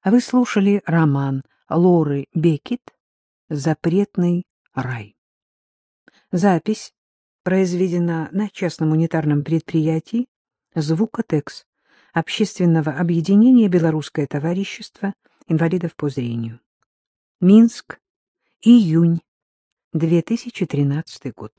А вы слушали роман Лоры Бекет «Запретный рай». Запись произведена на частном унитарном предприятии «Звукотекс» Общественного объединения «Белорусское товарищество инвалидов по зрению». Минск, июнь 2013 год.